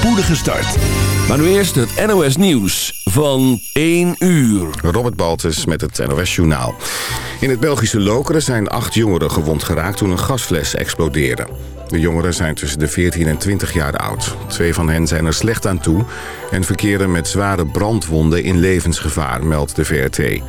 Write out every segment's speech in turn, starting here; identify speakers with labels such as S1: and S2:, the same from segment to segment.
S1: spoedige start. Maar nu eerst het NOS Nieuws van 1 uur.
S2: Robert Baltus met het NOS Journaal. In het Belgische Lokeren zijn acht jongeren gewond geraakt toen een gasfles explodeerde. De jongeren zijn tussen de 14 en 20 jaar oud. Twee van hen zijn er slecht aan toe en verkeren met zware brandwonden in levensgevaar, meldt de VRT.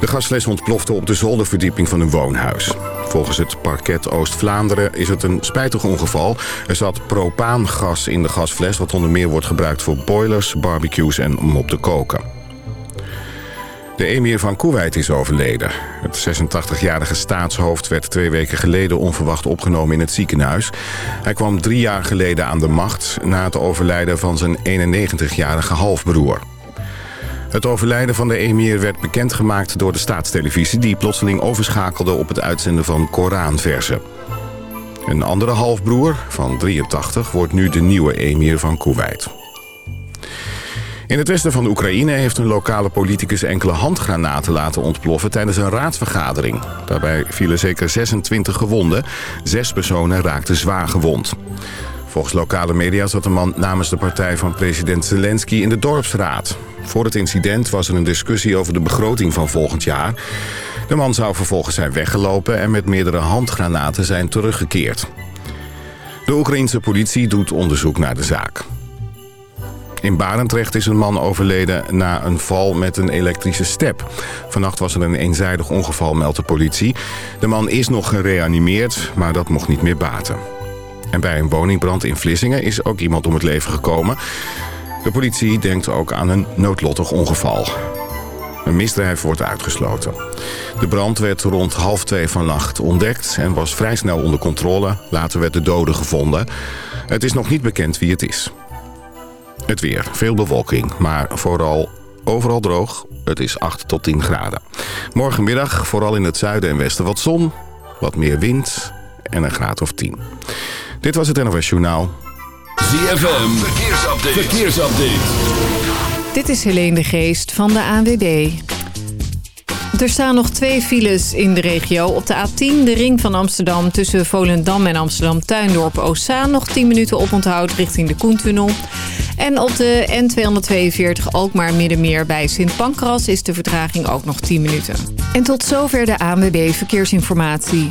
S2: De gasfles ontplofte op de zolderverdieping van een woonhuis. Volgens het parket Oost-Vlaanderen is het een spijtig ongeval. Er zat propaangas in de gasfles... wat onder meer wordt gebruikt voor boilers, barbecues en om op te koken. De emir van Kuwait is overleden. Het 86-jarige staatshoofd werd twee weken geleden onverwacht opgenomen in het ziekenhuis. Hij kwam drie jaar geleden aan de macht na het overlijden van zijn 91-jarige halfbroer. Het overlijden van de emir werd bekendgemaakt door de staatstelevisie... die plotseling overschakelde op het uitzenden van Koranversen. Een andere halfbroer, van 83, wordt nu de nieuwe emir van Kuwait. In het westen van Oekraïne heeft een lokale politicus enkele handgranaten laten ontploffen tijdens een raadsvergadering. Daarbij vielen zeker 26 gewonden. Zes personen raakten zwaar gewond. Volgens lokale media zat de man namens de partij van president Zelensky in de dorpsraad. Voor het incident was er een discussie over de begroting van volgend jaar. De man zou vervolgens zijn weggelopen en met meerdere handgranaten zijn teruggekeerd. De Oekraïense politie doet onderzoek naar de zaak. In Barendrecht is een man overleden na een val met een elektrische step. Vannacht was er een eenzijdig ongeval, meldt de politie. De man is nog gereanimeerd, maar dat mocht niet meer baten. En bij een woningbrand in Vlissingen is ook iemand om het leven gekomen. De politie denkt ook aan een noodlottig ongeval. Een misdrijf wordt uitgesloten. De brand werd rond half twee vannacht ontdekt en was vrij snel onder controle. Later werd de dode gevonden. Het is nog niet bekend wie het is. Het weer. Veel bewolking, maar vooral overal droog. Het is 8 tot 10 graden. Morgenmiddag vooral in het zuiden en westen wat zon, wat meer wind en een graad of 10. Dit was het NOS Journaal.
S1: ZFM, verkeersupdate. verkeersupdate.
S3: Dit is Helene de Geest van de ANWB. Er staan nog twee files in de regio. Op de A10, de ring van Amsterdam tussen Volendam en Amsterdam-Tuindorp-Ossaan... nog 10 minuten oponthoud richting de Koentunnel. En op de N242 ook maar Middenmeer bij Sint Pancras... is de vertraging ook nog 10 minuten. En tot zover de ANWB Verkeersinformatie.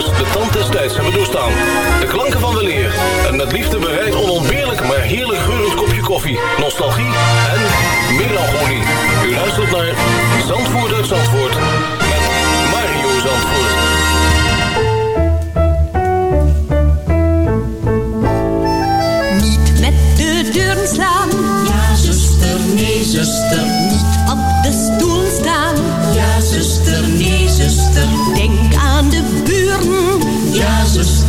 S4: de tand des tijds hebben doorstaan. De klanken van weleer en met liefde bereid onontbeerlijk maar heerlijk geurend kopje koffie, nostalgie en melancholie. U luistert naar Zandvoort uit Zandvoort met Mario Zandvoort.
S5: Niet met de deuren slaan. Ja, zuster, nee, zuster. Niet op de stoel staan. Ja, zuster, nee, zuster. Denk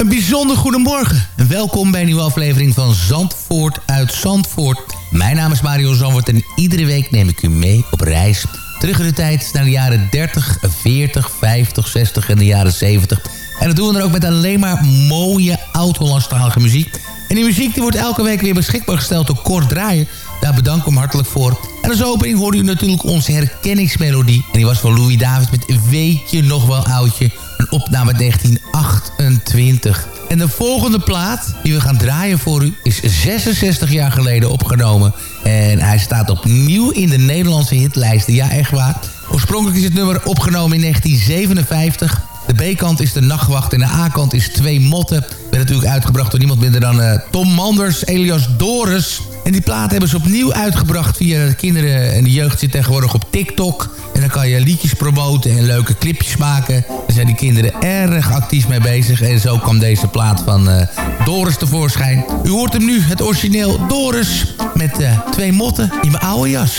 S6: een bijzonder goedemorgen. En welkom bij een nieuwe aflevering van Zandvoort uit Zandvoort. Mijn naam is Mario Zandvoort en iedere week neem ik u mee op reis. Terug in de tijd naar de jaren 30, 40, 50, 60 en de jaren 70. En dat doen we dan ook met alleen maar mooie oud-Hollandstalige muziek. En die muziek die wordt elke week weer beschikbaar gesteld door Kort Draaien. Daar bedank ik hem hartelijk voor. En als opening hoorde u natuurlijk onze herkenningsmelodie. En die was van Louis Davids met Weet je nog wel oudje? Opname 1928. En de volgende plaat die we gaan draaien voor u is 66 jaar geleden opgenomen. En hij staat opnieuw in de Nederlandse hitlijsten. Ja, echt waar. Oorspronkelijk is het nummer opgenomen in 1957. De B-kant is de nachtwacht en de A-kant is twee motten. Werd natuurlijk uitgebracht door niemand minder dan uh, Tom Manders, Elias Doris. En die plaat hebben ze opnieuw uitgebracht via de kinderen en de jeugd zit tegenwoordig op TikTok. En dan kan je liedjes promoten en leuke clipjes maken. Daar zijn die kinderen erg actief mee bezig. En zo kwam deze plaat van uh, Doris tevoorschijn. U hoort hem nu, het origineel Doris. Met uh, twee motten in mijn oude jas.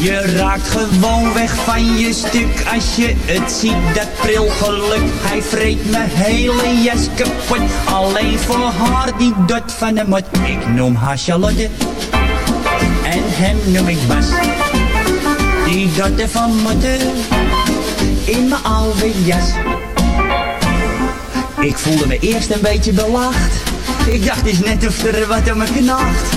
S7: Je raakt gewoon weg van je stuk als je het ziet, dat pril geluk. Hij vreet mijn hele jas kapot, alleen voor haar die dot van de mot. Ik noem haar Charlotte en hem noem ik Bas. Die dotte van motten in mijn oude jas. Ik voelde me eerst een beetje belacht. Ik dacht eens net of er wat aan me knaagt.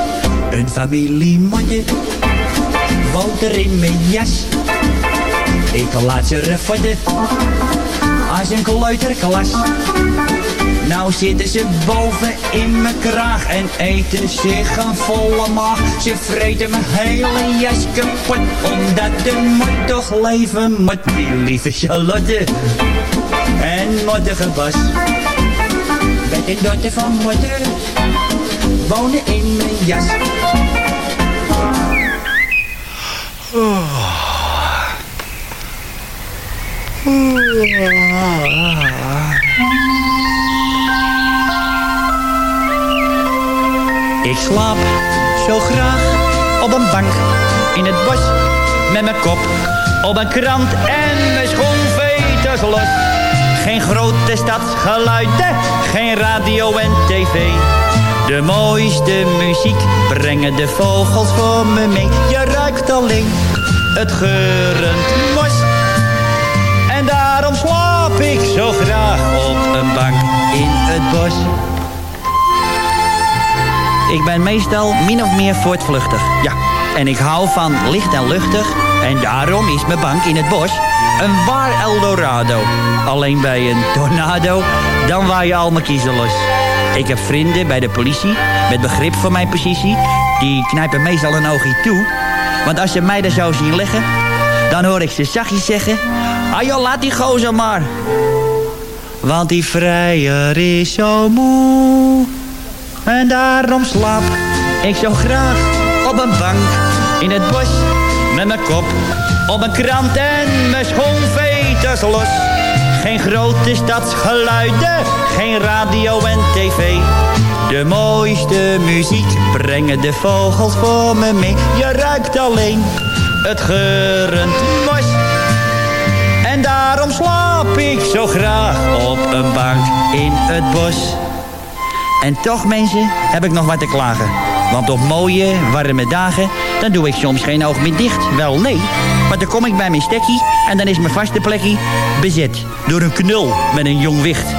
S7: Een familie motten woont er in mijn jas. Ik laat ze refotten als een kleuterklas. Nou zitten ze boven in mijn kraag en eten zich een volle maag. Ze vreten mijn hele jas kapot, omdat de moet toch leven moet. Die lieve Charlotte en mottige Bas. Met een dochter van moeder wonen in mijn jas. Ik slaap zo graag op een bank in het bos met mijn kop op een krant en mijn schoenveters los. Geen grote stadsgeluiden, geen radio en tv. De mooiste muziek brengen de vogels voor me mee. Je ruikt alleen het geurend mos. En daarom slaap ik zo graag op een bank in het bos. Ik ben meestal min of meer voortvluchtig, ja. En ik hou van licht en luchtig. En daarom is mijn bank in het bos een waar Eldorado. Alleen bij een tornado, dan waar je al mijn kiezen los. Ik heb vrienden bij de politie, met begrip voor mijn positie. Die knijpen meestal een oogje toe. Want als ze mij daar zo zien liggen, dan hoor ik ze zachtjes zeggen... Ah joh, laat die gozer maar. Want die vrijer is zo moe. En daarom slaap ik zo graag op een bank in het bos. Met mijn kop op een krant en mijn schoonveters los. Geen grote stadsgeluiden, geen radio en tv. De mooiste muziek brengen de vogels voor me mee. Je ruikt alleen het geurend mos. En daarom slaap ik zo graag op een bank in het bos. En toch mensen, heb ik nog wat te klagen. Want op mooie, warme dagen, dan doe ik soms geen oog meer dicht. Wel nee, maar dan kom ik bij mijn stekkie en dan is mijn vaste plekje bezet. Door een knul met een jong wicht.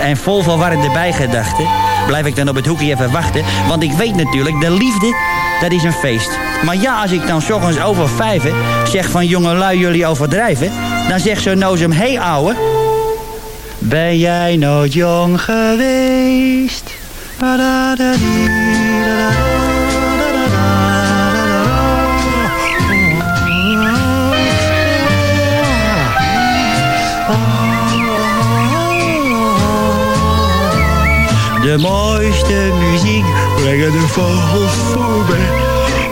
S7: En vol verwarrende bijgedachten blijf ik dan op het hoekje even wachten. Want ik weet natuurlijk, de liefde, dat is een feest. Maar ja, als ik dan s ochtends over vijven zeg van jongelui jullie overdrijven... dan zegt zo'n nozem, hé hey, ouwe, ben jij nooit jong geweest? de mooiste muziek brengen de vogels voorbij.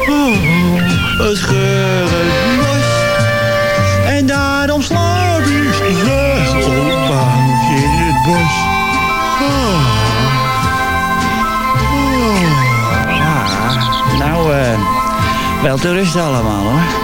S7: Oh, het geurend bos. En daarom slaap ik graag op bankje in het bos. Oh. Oh. Ja, nou, uh,
S8: wel te rust allemaal hoor.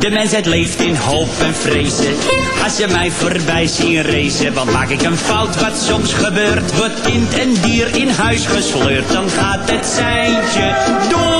S7: De mensheid leeft in hoop en vrezen. Als ze mij voorbij zien racen, want maak ik een fout wat soms gebeurt. Wordt kind en dier in huis gesleurd, dan gaat het seintje door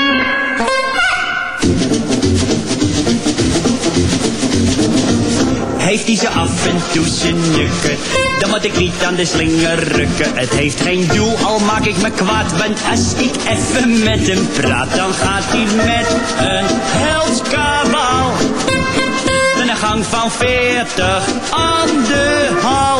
S7: Heeft hij ze af en toe zijn nukken, dan moet ik niet aan de slinger rukken. Het heeft geen doel, al maak ik me kwaad, want als ik even met hem praat, dan gaat hij met een heldskabaal. Met een gang van veertig aan de hal.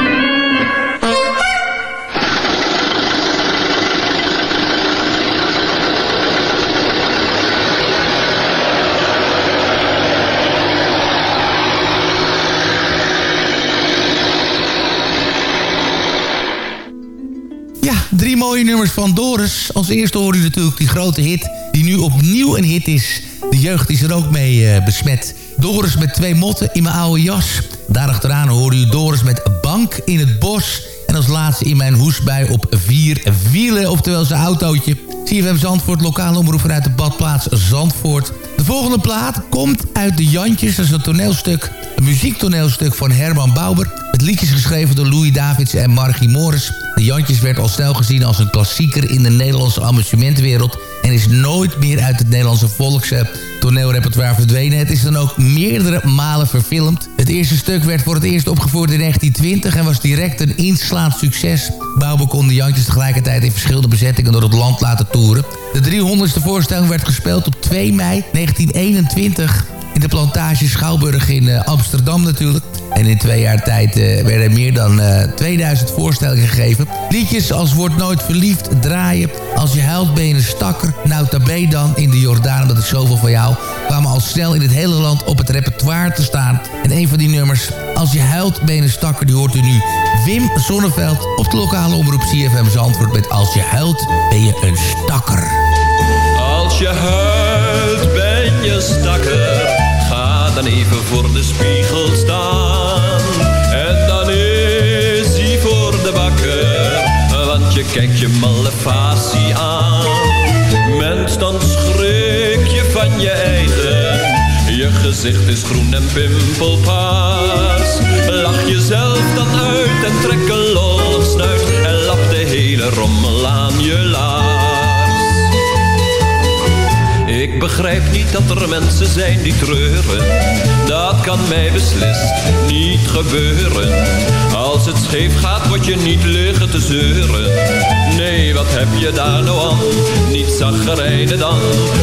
S6: Mooie nummers van Doris. Als eerste hoor u natuurlijk die grote hit die nu opnieuw een hit is. De jeugd is er ook mee eh, besmet. Doris met twee motten in mijn oude jas. Daarachteraan hoorde u Doris met Bank in het Bos. En als laatste in mijn hoesbui op vier wielen, oftewel zijn autootje. CFM Zandvoort, lokale omroep vanuit de badplaats Zandvoort. De volgende plaat komt uit de Jantjes. Dat is een toneelstuk, een muziektoneelstuk van Herman Bauber. Het liedje is geschreven door Louis Davids en Margie Morris. De Jantjes werd al snel gezien als een klassieker in de Nederlandse amusementwereld... en is nooit meer uit het Nederlandse volks toneelrepertoire verdwenen. Het is dan ook meerdere malen verfilmd. Het eerste stuk werd voor het eerst opgevoerd in 1920 en was direct een inslaand succes. Bouwbe kon de Jantjes tegelijkertijd in verschillende bezettingen door het land laten toeren. De 300ste voorstelling werd gespeeld op 2 mei 1921 de plantage Schouwburg in uh, Amsterdam natuurlijk. En in twee jaar tijd uh, werden meer dan uh, 2000 voorstellingen gegeven. Liedjes als Word Nooit Verliefd, Draaien, Als Je Huilt Ben je een Stakker, Nou Tabé dan, In de Jordaan, Dat is zoveel van jou, kwamen al snel in het hele land op het repertoire te staan. En een van die nummers, Als Je Huilt Ben je een Stakker, die hoort u nu. Wim Zonneveld op de lokale omroep CFM Zandvoort met Als Je Huilt Ben je een Stakker.
S9: Als je huilt ben je stakker dan even voor de spiegel staan. En dan is hij voor de bakker, want je kijkt je malle facie aan. Mens, dan schrik je van je eigen. Je gezicht is groen en pimpelpaars. Lach jezelf dan uit en trek een lollig snuit. En lap de hele rommel aan je laars. Ik begrijp niet dat er mensen zijn die treuren. Dat kan mij beslist niet gebeuren. Als het scheef gaat, word je niet liggen te zeuren. Nee, wat heb je daar nou aan? Niet zagrijnen dan,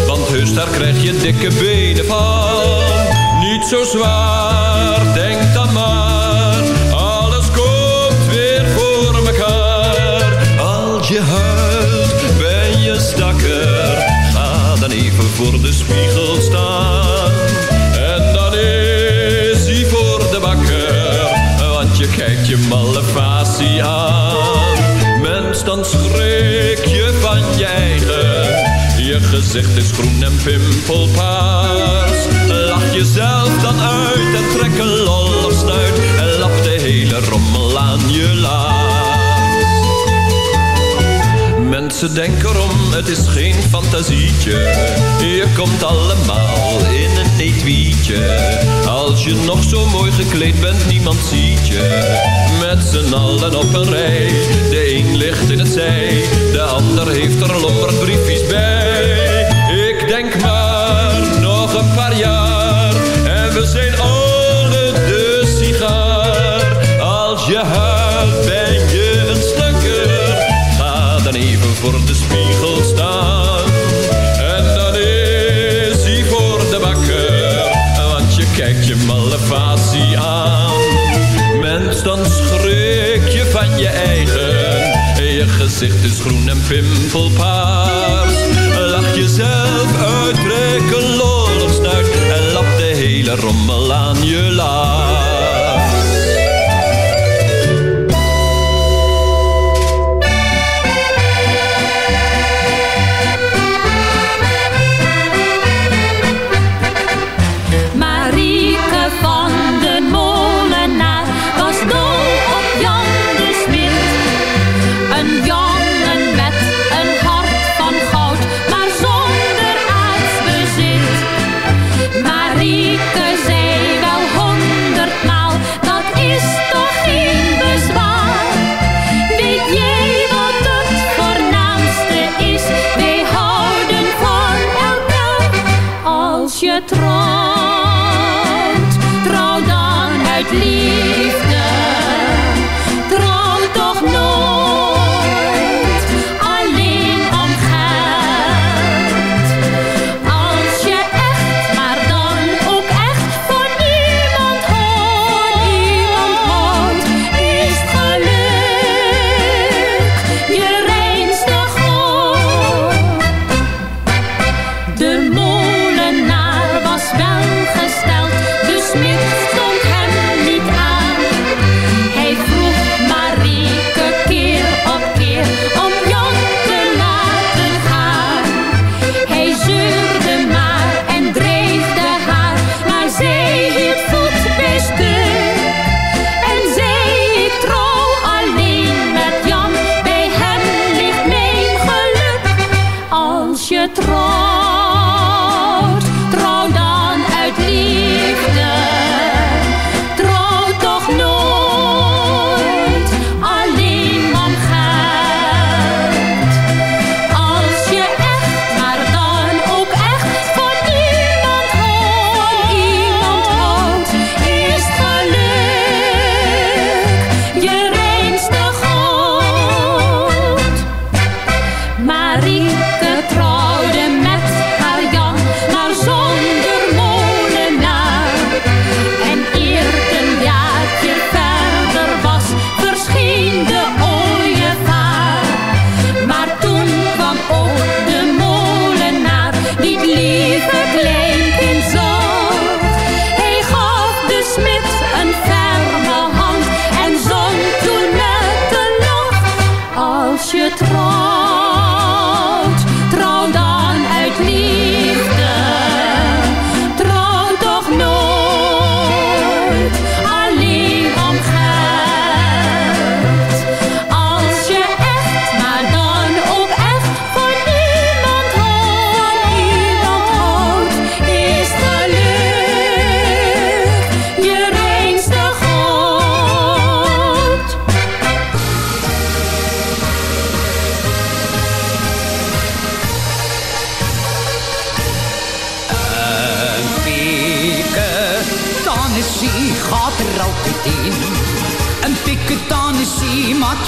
S9: want heus daar krijg je dikke benen van. Niet zo zwaar, denk dan maar. Alles komt weer voor elkaar. Al je huid voor de spiegel staan. En dan is hij voor de bakker, want je
S10: kijkt je malefatie aan. Mens, dan schrik je van je eigen. Je gezicht is groen en pimpelpaars. Lach jezelf dan uit en trek een lol of snuit. En lap de hele rommel aan je laar. Mensen denken erom, het is geen fantasietje. Je komt allemaal in een etuietje. Als je nog zo mooi gekleed bent, niemand ziet je. Met z'n allen op een rij. De een ligt in het zij, de ander heeft er lomberdbriefjes bij. Ik denk maar nog een paar jaar en we zijn alle de sigaar. Als je huilt voor de spiegel staan. En dan is hij voor de bakker. Want je kijkt je facie aan. Mens, dan schrik je van je eigen. Je gezicht is groen en pimpelpaars. Lach jezelf uit, trek een lollig snuit. En lap de hele rommel aan je laars.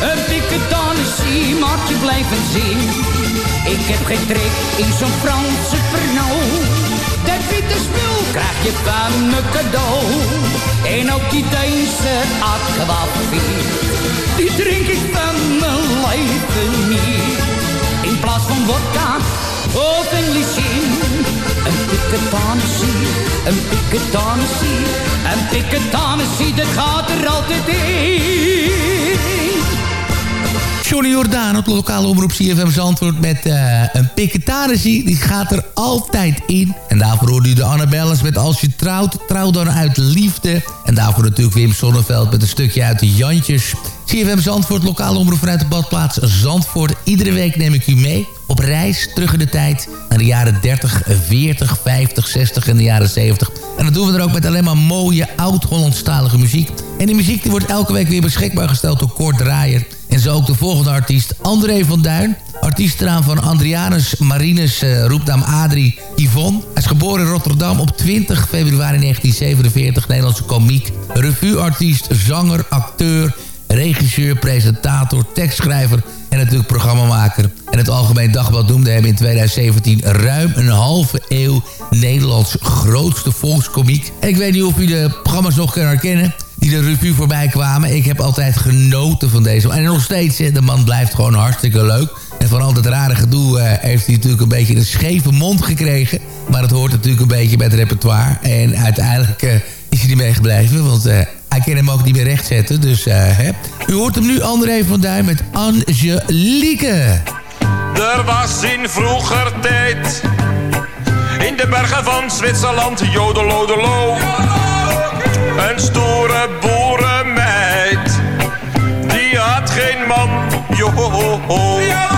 S11: Een piketanessie maakt je blijven zien. Ik heb geen trek in zo'n Franse Pernod. Dat witte spul krijg je van me cadeau. En ook die Deense aquavit. Die drink ik van mijn leven niet. In plaats van vodka of een lycine. Een piketanessie, een piketanessie. Een piketanessie, dat gaat er altijd in.
S6: Johnny Jordaan op de lokale omroep CFM Zandvoort met uh, een piketanessie. Die gaat er altijd in. En daarvoor hoorde u de Annabelles met Als je trouwt, trouw dan uit liefde. En daarvoor natuurlijk Wim Sonneveld met een stukje uit de Jantjes. CFM Zandvoort, lokale omroep vanuit de badplaats Zandvoort. Iedere week neem ik u mee op reis terug in de tijd... naar de jaren 30, 40, 50, 60 en de jaren 70. En dat doen we er ook met alleen maar mooie oud-Hollandstalige muziek. En die muziek die wordt elke week weer beschikbaar gesteld door Kort Draaier... En zo ook de volgende artiest, André van Duin. Artiestenaam van Adrianus Marinus, uh, roepnaam Adrie Yvonne. Hij is geboren in Rotterdam op 20 februari 1947. Nederlandse komiek, revueartiest, zanger, acteur... regisseur, presentator, tekstschrijver en natuurlijk programmamaker. En het Algemeen Dagblad noemde hem in 2017 ruim een halve eeuw Nederlands grootste volkskomiek. Ik weet niet of u de programma's nog kan herkennen die de revue voorbij kwamen. Ik heb altijd genoten van deze. En nog steeds, de man blijft gewoon hartstikke leuk. En van al dat rare gedoe uh, heeft hij natuurlijk een beetje een scheve mond gekregen. Maar het hoort natuurlijk een beetje bij het repertoire. En uiteindelijk uh, is hij ermee gebleven, want... Uh, hij kan hem ook niet meer rechtzetten, dus hè. U hoort hem nu André van Duin met Angelique.
S12: Er was in vroeger tijd... in de bergen van Zwitserland, jodelodelo... Een stoere boerenmeid, die had geen man, joho.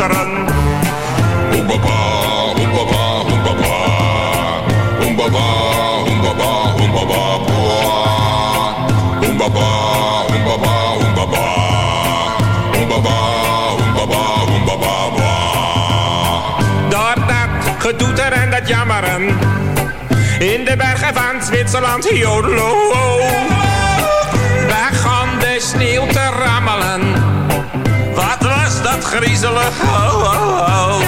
S12: Staan toeteren. Oembaba, oembaba, oembaba, oembaba, oembaba, oembaba, boa. Boa. Door dat getoeter en dat jammeren, in de bergen van Zwitserland, jodelo. Begon de sneeuw te dat griezelig? Oh.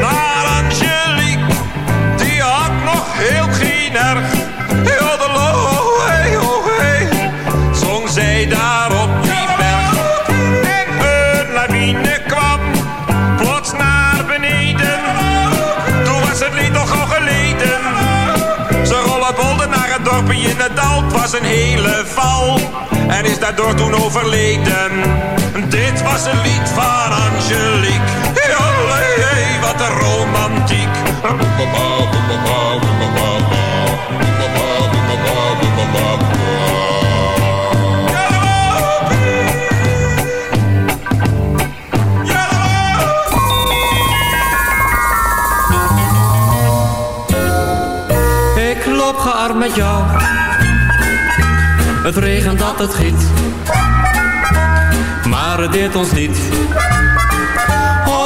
S12: Maar Angelique, die had nog heel erg. Jodelo, hey, oh, hey. Zong zij daar op die berg. En een lawine kwam plots naar beneden. Toen was het lied nog al geleden. Ze rollen bolden naar het dorpje in het dal. Was een hele val. En is daardoor toen overleden. Dit was een lied van Angelique. Hey, hey, wat een romantiek.
S13: Ik loop gearmd met jou. Het regent dat het giet. Maar ons niet.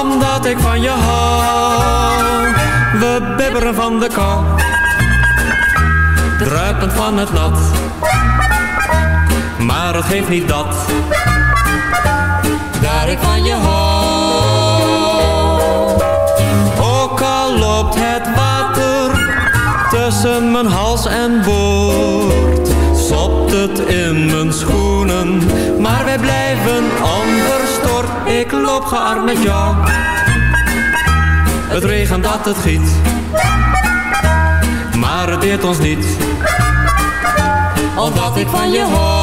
S13: Omdat ik van je hou. We bibberen van de kou.
S14: druipend van het nat. Maar het geeft niet dat, daar ik van je hou. Ook al loopt het water tussen mijn hals en boord. Sopt het in mijn schoenen, maar wij blijven onverstoord. Ik loop gearmd met jou. Het regent dat het giet, maar het deert ons niet. Omdat ik van je hou.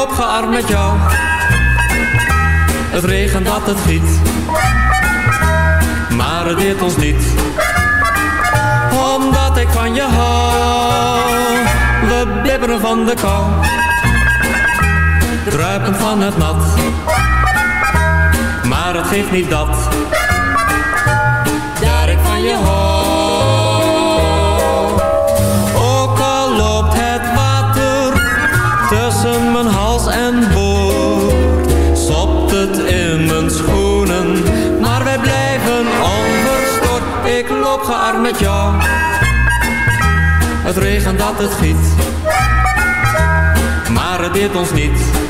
S14: Ik loop gearmd met jou. Het regent dat het giet. Maar het deert ons niet. Omdat ik van je hou. We bibberen van de kou. Druipend van het nat. Maar het geeft niet dat. Het regent dat het giet, maar het deert ons niet.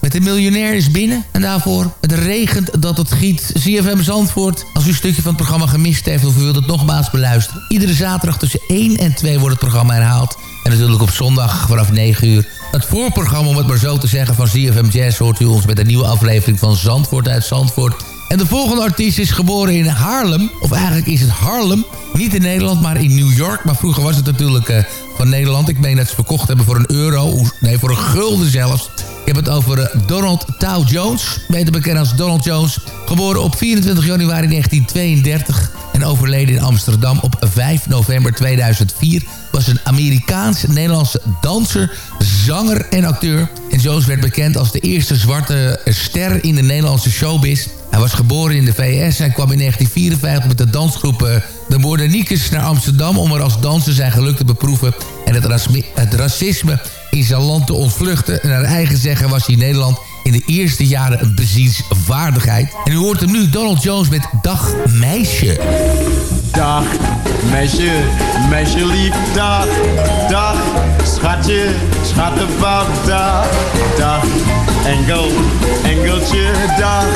S15: Met de
S16: miljonair is binnen.
S6: En daarvoor het regent dat het giet. ZFM Zandvoort. Als u een stukje van het programma gemist heeft of u wilt het nogmaals beluisteren. Iedere zaterdag tussen 1 en 2 wordt het programma herhaald. En natuurlijk op zondag vanaf 9 uur. Het voorprogramma, om het maar zo te zeggen, van ZFM Jazz... hoort u ons met een nieuwe aflevering van Zandvoort uit Zandvoort. En de volgende artiest is geboren in Haarlem. Of eigenlijk is het Harlem. Niet in Nederland, maar in New York. Maar vroeger was het natuurlijk uh, van Nederland. Ik meen dat ze verkocht hebben voor een euro. Nee, voor een gulden zelfs. Ik heb het over uh, Donald Tow Jones. Beter bekend als Donald Jones. Geboren op 24 januari 1932 en overleden in Amsterdam op 5 november 2004... was een Amerikaans-Nederlandse danser, zanger en acteur. En Jones werd bekend als de eerste zwarte ster in de Nederlandse showbiz. Hij was geboren in de VS en kwam in 1954 met de dansgroep uh, de Moordeniekes naar Amsterdam... om er als danser zijn geluk te beproeven en het, het racisme in zijn land te ontvluchten. En naar eigen zeggen was hij in Nederland in de eerste jaren een bezienswaardigheid. En u hoort hem nu, Donald Jones met Dag Meisje.
S17: Dag meisje, meisje lief, dag, dag, schatje, schattenbout, dag, dag, engel, engeltje, dag,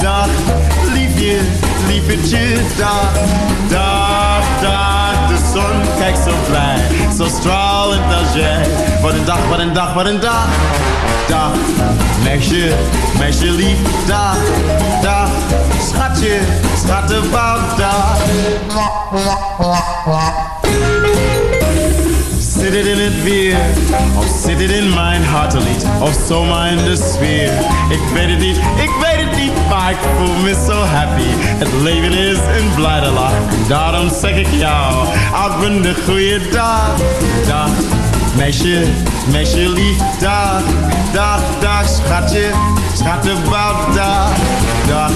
S17: dag, liefje, liefetje, dag, dag, dag, kijkt zo blij, zo stralend als jij. Wat een dag, wat een dag, wat een dag, dag, meisje, meisje lief, dag, dag, schatje, schattenbout, dag. Zit het in het weer, of zit het in mijn hartelied, of zomaar in de sfeer? Ik weet het niet, ik weet het niet, maar ik voel me zo happy. Het leven is een blijde lach, daarom zeg ik jou, op een goede dag. Dag, meisje, meisje lief, dag, dag, dag, schatje, schattenbout, dag, dag.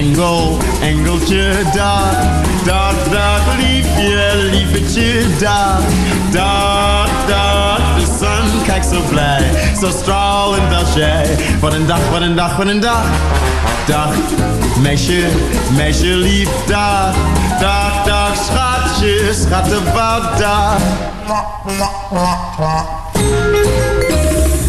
S17: Engel, engeltje, dag, dag, dag, liefje, liefetje, dag, dag, dag. De zon kijkt zo blij, zo stralend als jij. Wat een dag, wat een dag, wat een dag. Dag, meisje, meisje lief, dag, dag, dag, schatje, schattenbout, dag.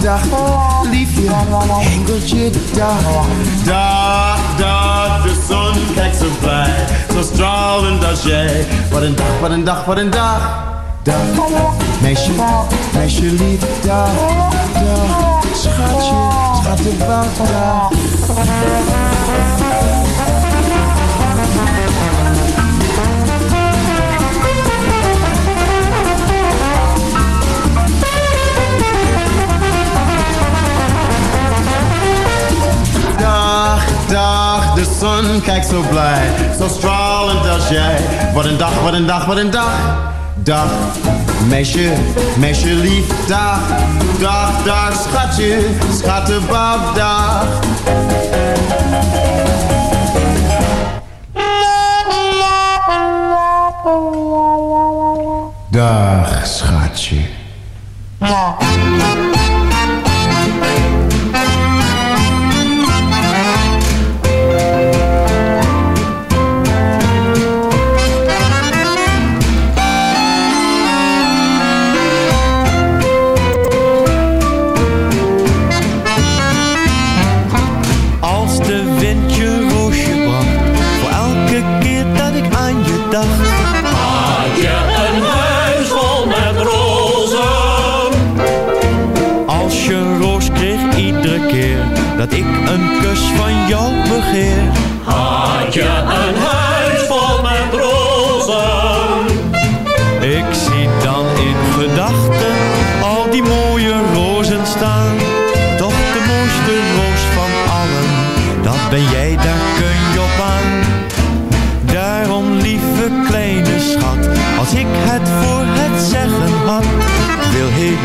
S17: dag, liefje, engeltje, dag, dag, dag, de zon kijkt zo blij, zo stralend als jij. Wat een dag, wat een dag, wat een dag, dag, meisje, meisje lief, dag, dag, schatje, dag. Dag, de zon kijkt zo blij, zo stralend als jij. Wat een dag, wat een dag, wat een dag. Dag, meisje, meisje lief, dag, dag, dag, schatje, schattenbouw, dag. Dag,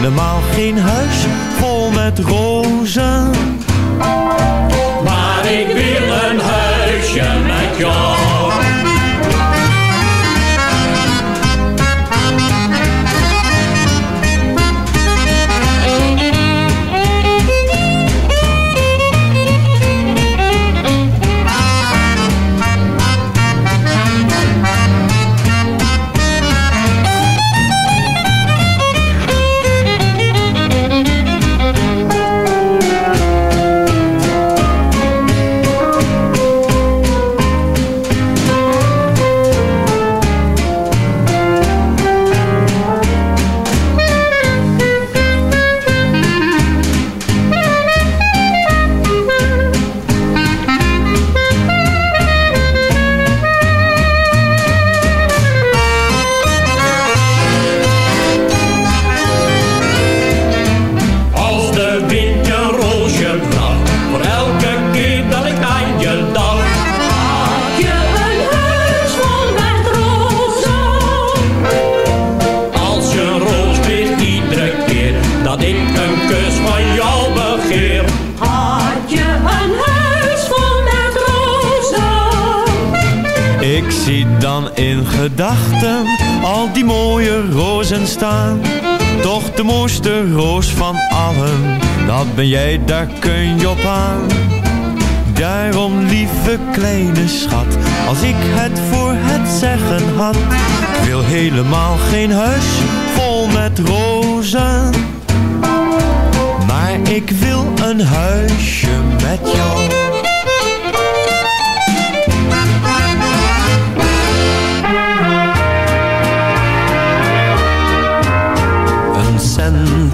S9: helemaal geen huis vol met rozen.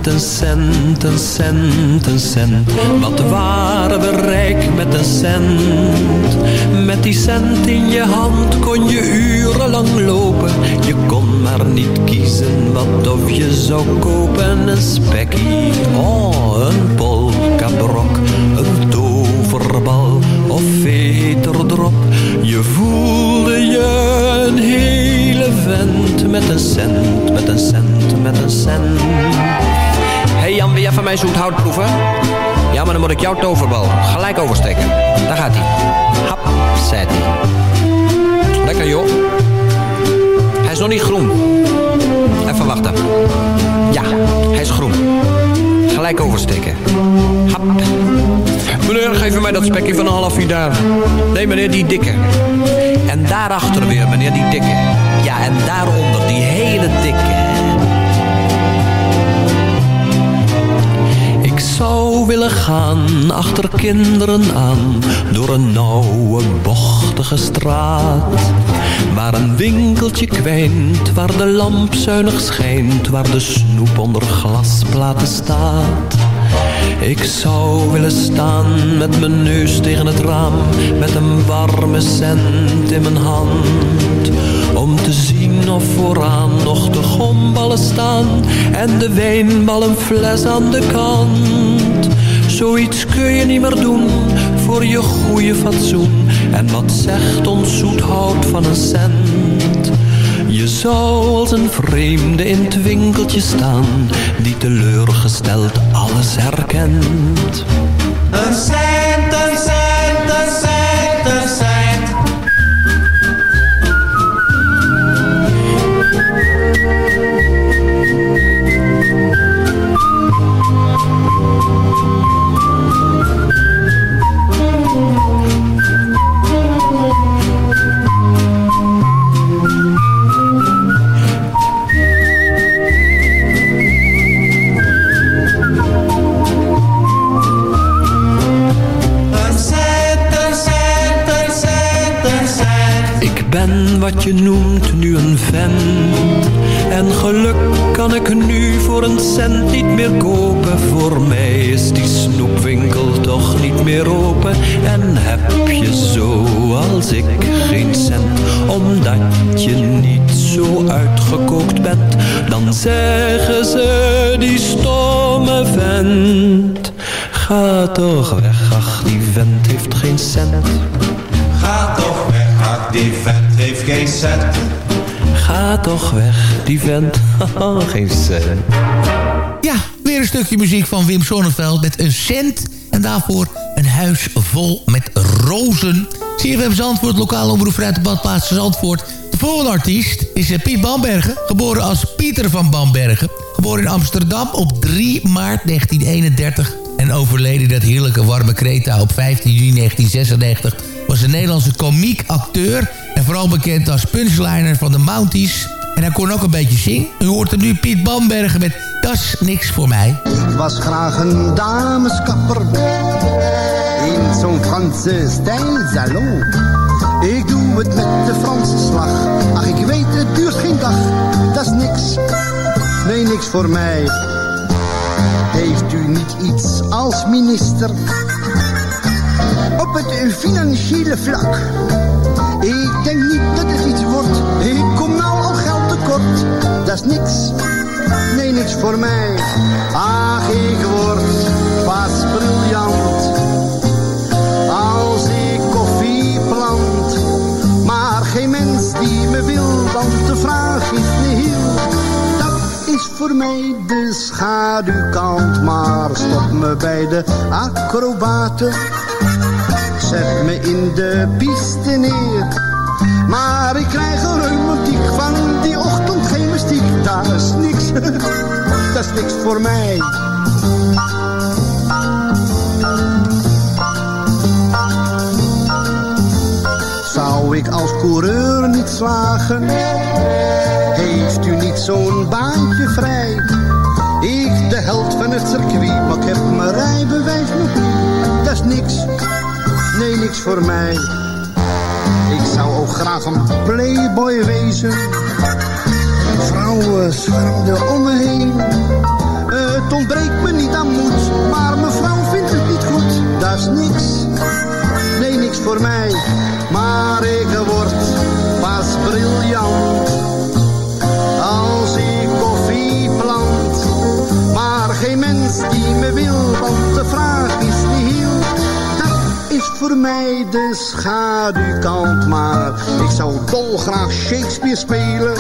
S9: Een cent, een cent, een cent. Wat waren we rijk met een cent? Met die cent in je hand kon je urenlang lopen. Je kon maar niet kiezen wat of je zou kopen. Een spekkie, oh, een polkabrok, een toverbal of veterdrop. Je voelde je een hele vent met een cent, met een cent, met een cent.
S18: Jan, wil jij van mij zoet hout proeven? Ja, maar dan moet ik jouw toverbal gelijk oversteken. Daar gaat hij. Hap, zet hij. Lekker joh. Hij is nog niet groen. Even wachten. Ja, hij is groen. Gelijk oversteken. Hap. Meneer, geef mij dat spekje van een half uur daar. Nee, meneer, die dikke. En daarachter weer, meneer, die dikke. Ja, en daaronder, die hele dikke.
S9: Zou willen gaan achter kinderen aan door een nauwe bochtige straat. Waar een winkeltje kwijnt, waar de lamp zuinig schijnt, waar de snoep onder glasplaten staat. Ik zou willen staan met mijn neus tegen het raam, met een warme cent in mijn hand. Om te zien of vooraan nog de gomballen staan en de wijnballenfles aan de kant. Zoiets kun je niet meer doen voor je goede fatsoen. En wat zegt ons zoet hout van een cent? Je zou als een vreemde in het winkeltje staan, die teleurgesteld alles herkent.
S19: Een cent,
S9: Ga toch weg, ach die vent heeft geen cent.
S19: Ga toch weg, ach die vent heeft geen cent.
S9: Ga toch weg, die vent, geen cent.
S6: Ja, weer een stukje muziek van Wim Sonneveld met een cent. En daarvoor een huis vol met rozen. CFM Zandvoort, lokale omroep vanuit de badplaats Zandvoort. De volgende artiest is eh, Piet Bambergen. Geboren als Pieter van Bambergen. Geboren in Amsterdam op 3 maart 1931. En overleden dat heerlijke warme Kreta op 15 juni 1996. Was een Nederlandse komiek, acteur. En vooral bekend als punchliner van de Mounties. En hij kon ook een beetje zingen. U hoort er nu Piet Bambergen met Das Niks Voor Mij.
S20: Ik was graag een dameskapper in zo'n Franse stijlsalon. Ik doe het met de Franse slag. Ach, ik weet, het duurt geen dag. Dat is niks, nee, niks voor mij. Heeft u niet iets als minister op het financiële vlak? Ik denk niet dat het iets wordt. Ik kom nou al geld tekort. Dat is niks, nee, niks voor mij. Ach, ik word pas briljant als ik koffie plant. Maar geen mens die me wil, want de vraag is nihil. Dat is voor mij de schaduwkant, maar stop me bij de acrobaten. Zet me in de piste neer Maar ik krijg een reumatiek van die ochtend geen mystiek. Dat is niks, dat is niks voor mij. Zou ik als coureur niet slagen? Heeft u niet zo'n baantje vrij? Ik, de held van het circuit, maar ik heb mijn rijbewijs nog niet. Dat is niks, nee niks voor mij. Ik zou ook graag een playboy wezen. Vrouwen zwermden om me heen. Het ontbreekt me niet aan moed, maar mevrouw vindt het niet goed. Dat is niks, nee niks voor mij. Maar ik word pas briljant als ik koffie plant. Maar geen mens die me wil, want de vraag is niet heel. Dat is voor mij de schaduwkant, maar ik zou dolgraag Shakespeare spelen.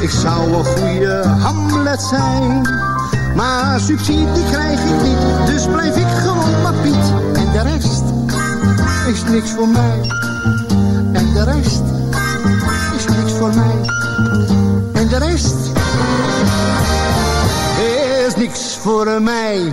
S20: Ik zou een goede Hamlet zijn. Maar subsidie krijg ik niet, dus blijf ik gewoon maar Piet. En de rest is niks voor mij. En de rest is niks voor mij. En de rest is niks voor mij.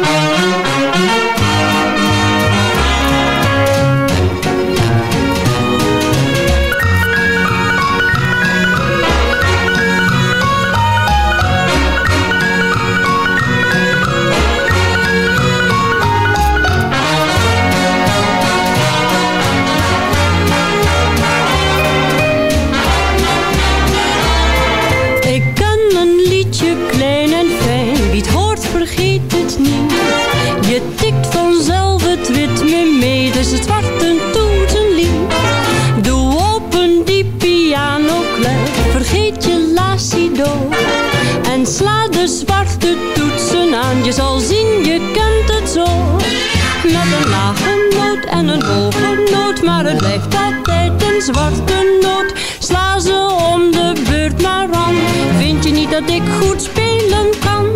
S10: De zwarte toetsen aan, je zal zien, je kent het zo. Met een lage noot en een hoge noot, maar het blijft altijd een zwarte noot. Sla ze om de beurt maar aan, vind je niet dat ik goed spelen kan?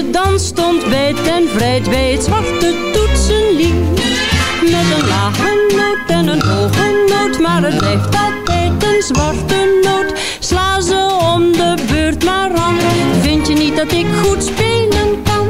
S10: Zingt, je danst, ontbijt en vrijt bij het zwarte toetsenlied. Met een lage noot en een hoge noot, maar het blijft altijd een zwarte noot. Sla ze om de beurt maar aan, vind je niet dat ik goed spelen kan?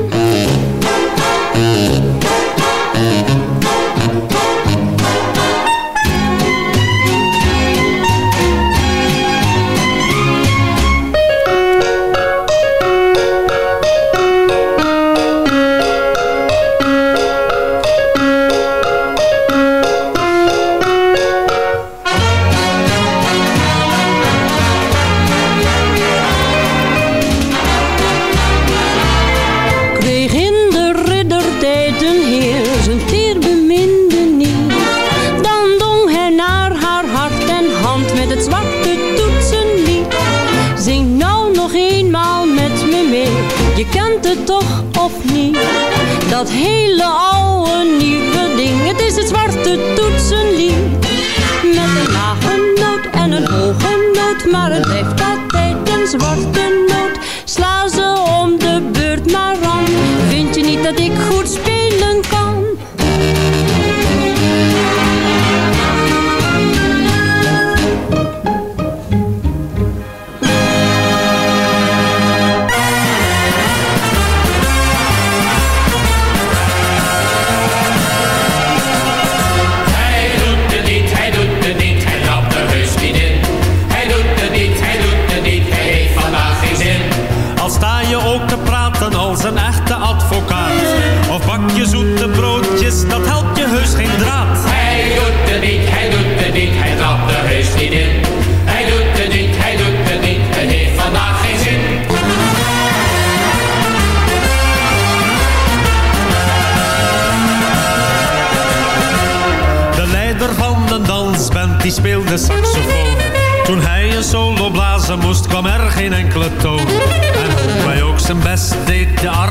S10: Zwarte noot. Sla ze om de beurt maar aan, vind je niet dat ik goed spelen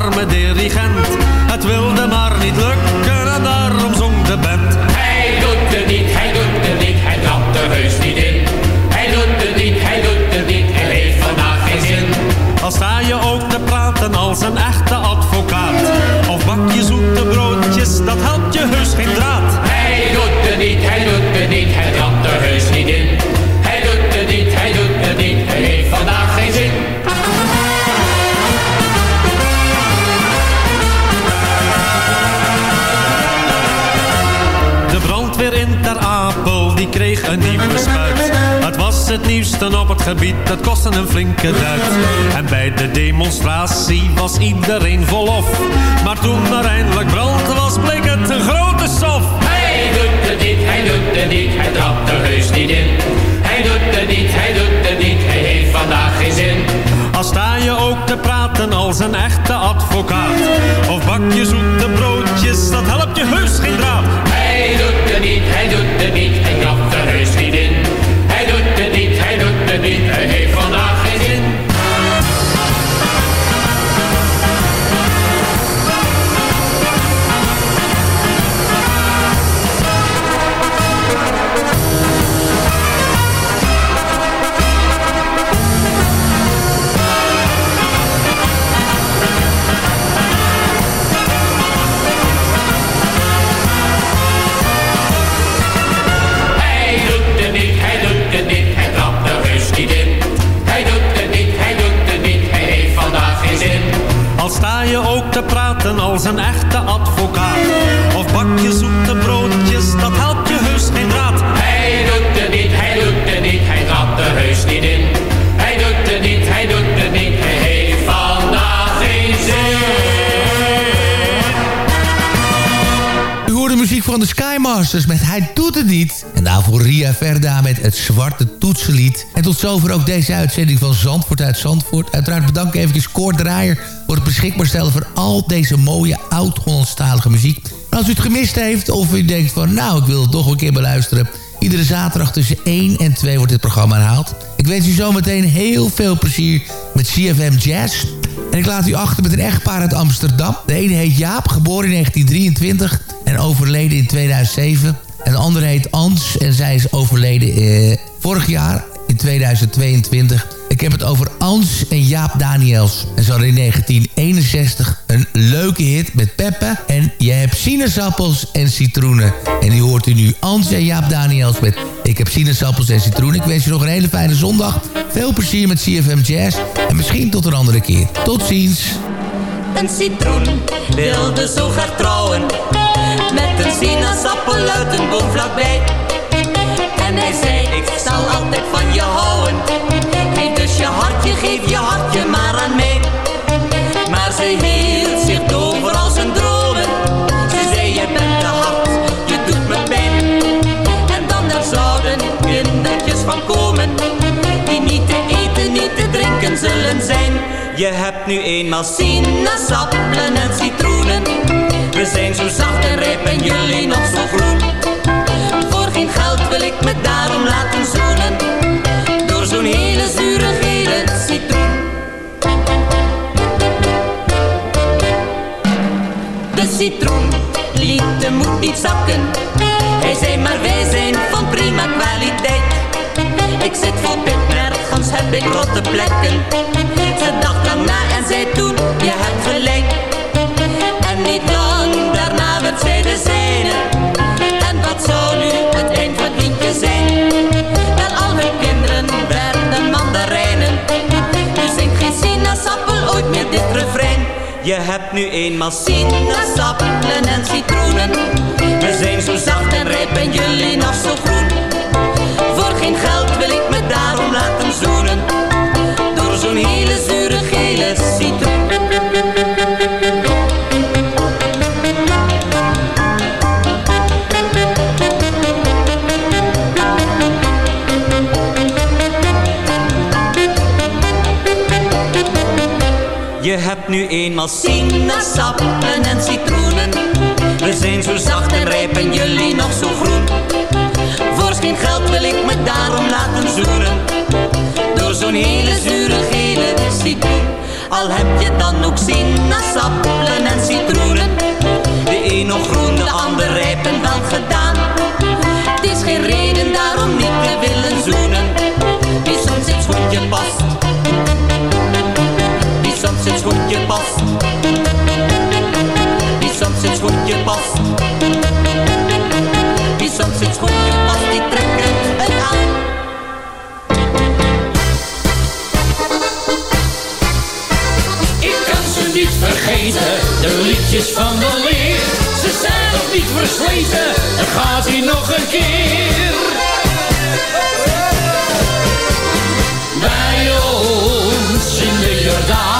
S21: deed, de dat kostte een flinke duit. En bij de demonstratie was iedereen vol lof. Maar toen er eindelijk brand was, bleek het een grote sof.
S22: Hij doet het niet, hij doet het niet, hij trapt er heus niet in. Hij doet het niet, hij doet het niet, hij heeft vandaag geen zin.
S21: Al sta je ook te praten als een echte advocaat. Of bak je zoete broodjes, dat helpt je heus geen draad.
S22: Hij doet het niet, hij doet het niet, niet, hij heeft vandaag
S21: praten als een echte advocaat. Of bak je zoete broodjes, dat helpt je heus geen draad.
S22: Hij doet het niet, hij doet het niet, hij trapt er heus niet in. Hij doet het niet, hij doet het niet, hij heeft vandaag geen zin.
S6: U hoort de muziek van de Skymasters met Hij doet het niet. En daarvoor Ria Verda met het Zwarte Toetsenlied. En tot zover ook deze uitzending van Zandvoort uit Zandvoort. Uiteraard bedank ik even Koord Draaier... voor beschikbaar stellen van al deze mooie oud-Hollandstalige muziek. Als u het gemist heeft of u denkt van... nou, ik wil het toch een keer beluisteren... Iedere zaterdag tussen 1 en 2 wordt dit programma herhaald. Ik wens u zometeen heel veel plezier met CFM Jazz. En ik laat u achter met een echtpaar uit Amsterdam. De ene heet Jaap, geboren in 1923 en overleden in 2007. En de andere heet Ans en zij is overleden eh, vorig jaar in 2022. Ik heb het over Ans en Jaap Daniels. En hadden in 1961 een leuke hit met Peppe. En je hebt sinaasappels en citroenen. En die hoort u nu Ans en Jaap Daniels met Ik heb sinaasappels en citroenen. Ik wens je nog een hele fijne zondag. Veel plezier met CFM Jazz. En misschien tot een andere keer. Tot ziens.
S5: Een citroen wilde zo graag trouwen Met een sinaasappel uit een boom vlakbij En hij zei ik zal altijd van je houden je hartje, geef je hartje maar aan mij Maar ze hield zich doof voor al zijn dromen Ze zei je bent te hard, je doet me pijn En dan er zouden kindertjes van komen Die niet te eten, niet te drinken zullen zijn je hebt nu eenmaal sinaasappelen en citroenen. We zijn zo zacht en rijp en jullie nog zo groen. Voor geen geld wil ik me daarom laten zoenen. Citroen liet de moed niet zakken. Hij zei maar wij zijn van prima kwaliteit. Ik zit vol pit, nergens heb ik rotte plekken. Ze dacht lang na en zei toen, je hebt gelijk. En niet lang daarna werd zij de. En wat zou nu het eind van het liedje zijn? Wel al hun kinderen werden mandarijnen. Nu zingt geen sinaasappel ooit meer dit refrein. Je hebt nu eenmaal sinaasappelen en citroenen. We zijn zo zacht en rijp en jullie nog zo groen. Voor geen geld wil ik me daarom laten zoenen. Je hebt nu eenmaal sinaasappelen en citroenen. We zijn zo zacht en rijp en jullie nog zo groen. Voor geen geld wil ik me daarom laten zoeren. Door zo'n hele zure gele citroen.
S7: Al heb je dan ook sinaasappelen en citroenen. De een nog groen, de ander rijp en wel gedaan. Het is geen reden daarom schoentje past. Wie soms in schoentje past. Wie soms in schoentje past, die trekken het aan.
S11: Ik kan ze niet vergeten, de liedjes van de leer. Ze zijn nog niet versleten, dan gaat hij nog een keer. Bij ons in de Jordaan